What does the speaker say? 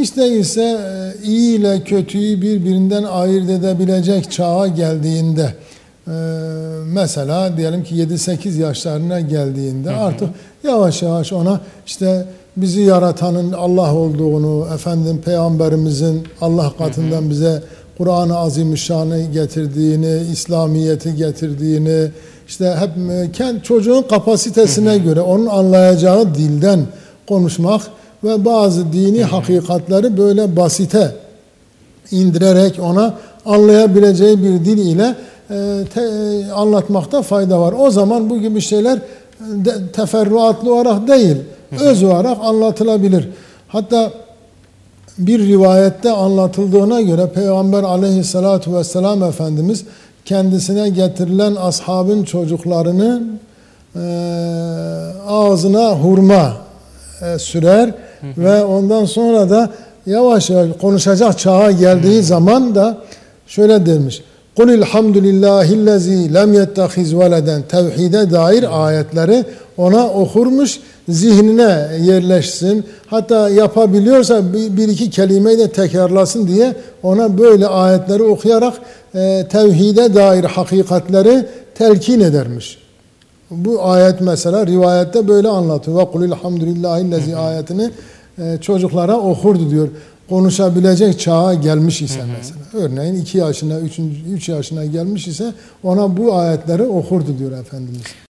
hiç değilse e, iyi ile kötüyü birbirinden ayırt edebilecek çağa geldiğinde e, mesela diyelim ki 7-8 yaşlarına geldiğinde artık yavaş yavaş ona işte bizi yaratanın Allah olduğunu, efendim peygamberimizin Allah katından bize Kur'an-ı Azimüşşan'ı getirdiğini, İslamiyeti getirdiğini, işte hep e, kendi çocuğun kapasitesine göre onun anlayacağı dilden konuşmak ve bazı dini hakikatleri böyle basite indirerek ona anlayabileceği bir dil ile e, te, anlatmakta fayda var. O zaman bu gibi şeyler e, de, teferruatlı olarak değil, öz olarak anlatılabilir. Hatta bir rivayette anlatıldığına göre Peygamber aleyhissalatu vesselam Efendimiz kendisine getirilen ashabın çocuklarının e, ağzına hurma e, sürer ve ondan sonra da yavaş yavaş konuşacak çağa geldiği zaman da şöyle demiş. Kul ilhamdülillahillezî lem yettehiz veleden tevhide dair ayetleri ona okurmuş, zihnine yerleşsin. Hatta yapabiliyorsa bir iki kelimeyi de tekrarlasın diye ona böyle ayetleri okuyarak e, tevhide dair hakikatleri telkin edermiş. Bu ayet mesela rivayette böyle anlatıyor. Ve kulil hamdülillahillezi ayetini e, çocuklara okurdu diyor. Konuşabilecek çağa gelmiş ise mesela. Örneğin 2 yaşına, 3 yaşına gelmiş ise ona bu ayetleri okurdu diyor Efendimiz.